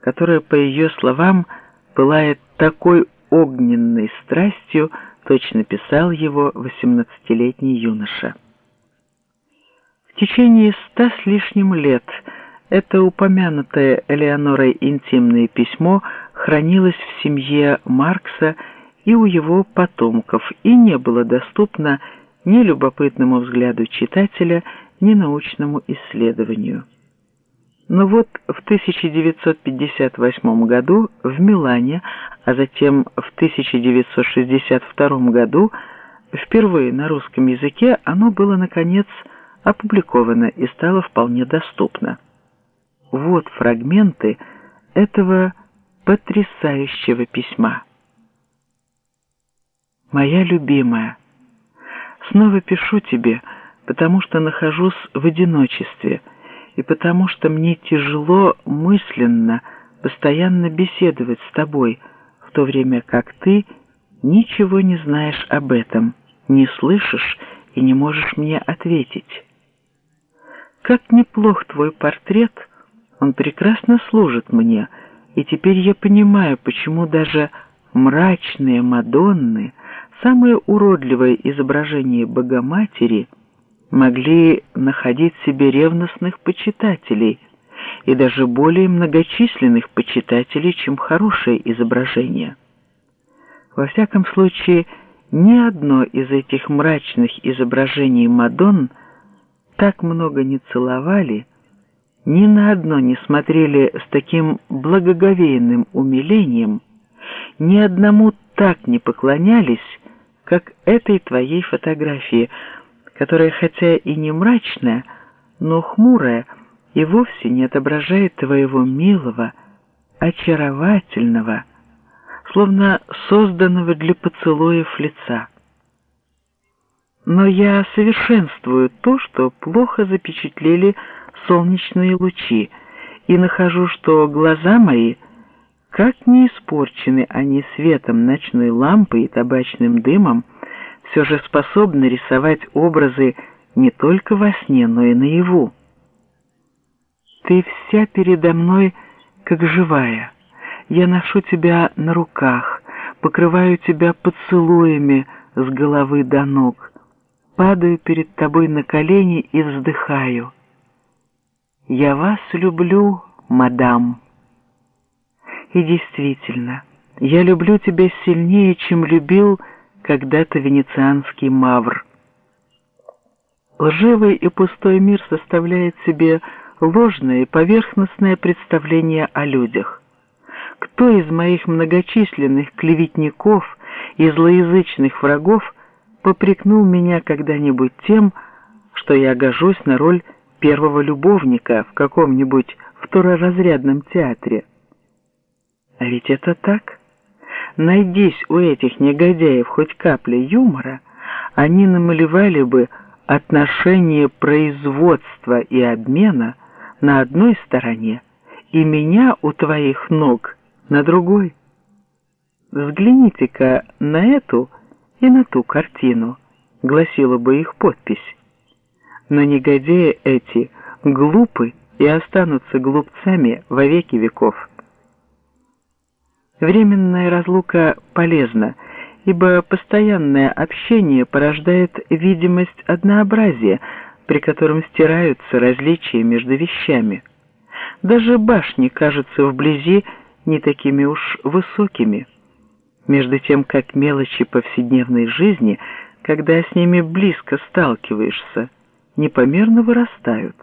которое, по ее словам, пылает такой огненной страстью, точно писал его восемнадцатилетний юноша. В течение ста с лишним лет это упомянутое Элеонорой интимное письмо хранилось в семье Маркса и у его потомков и не было доступно ни любопытному взгляду читателя, ни научному исследованию. Но вот в 1958 году в Милане, а затем в 1962 году впервые на русском языке оно было, наконец, опубликовано и стало вполне доступно. Вот фрагменты этого потрясающего письма. «Моя любимая, снова пишу тебе, потому что нахожусь в одиночестве – и потому что мне тяжело мысленно постоянно беседовать с тобой, в то время как ты ничего не знаешь об этом, не слышишь и не можешь мне ответить. Как неплох твой портрет, он прекрасно служит мне, и теперь я понимаю, почему даже мрачные Мадонны, самое уродливое изображение Богоматери — могли находить себе ревностных почитателей и даже более многочисленных почитателей, чем хорошее изображение. Во всяком случае, ни одно из этих мрачных изображений Мадонн так много не целовали, ни на одно не смотрели с таким благоговейным умилением, ни одному так не поклонялись, как этой твоей фотографии – которая хотя и не мрачная, но хмурая и вовсе не отображает твоего милого, очаровательного, словно созданного для поцелуев лица. Но я совершенствую то, что плохо запечатлели солнечные лучи, и нахожу, что глаза мои, как не испорчены они светом ночной лампы и табачным дымом, все же способны рисовать образы не только во сне, но и наяву. Ты вся передо мной, как живая. Я ношу тебя на руках, покрываю тебя поцелуями с головы до ног, падаю перед тобой на колени и вздыхаю. Я вас люблю, мадам. И действительно, я люблю тебя сильнее, чем любил когда-то венецианский мавр. Лживый и пустой мир составляет себе ложное поверхностное представление о людях. Кто из моих многочисленных клеветников и злоязычных врагов попрекнул меня когда-нибудь тем, что я гожусь на роль первого любовника в каком-нибудь второразрядном театре? А ведь это так. Найдись у этих негодяев хоть капля юмора, они намалевали бы отношение производства и обмена на одной стороне и меня у твоих ног на другой. Взгляните-ка на эту и на ту картину, гласила бы их подпись. Но негодяи эти глупы и останутся глупцами во веки веков. Временная разлука полезна, ибо постоянное общение порождает видимость однообразия, при котором стираются различия между вещами. Даже башни кажутся вблизи не такими уж высокими. Между тем, как мелочи повседневной жизни, когда с ними близко сталкиваешься, непомерно вырастают.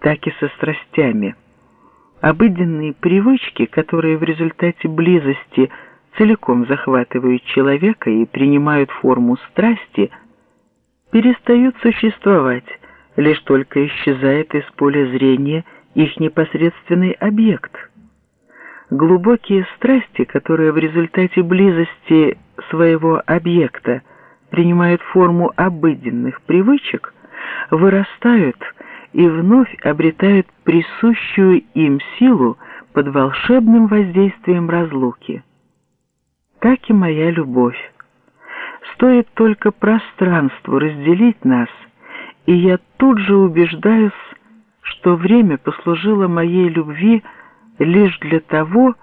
Так и со страстями – Обыденные привычки, которые в результате близости целиком захватывают человека и принимают форму страсти, перестают существовать, лишь только исчезает из поля зрения их непосредственный объект. Глубокие страсти, которые в результате близости своего объекта принимают форму обыденных привычек, вырастают и вновь обретают присущую им силу под волшебным воздействием разлуки. Так и моя любовь. Стоит только пространству разделить нас, и я тут же убеждаюсь, что время послужило моей любви лишь для того,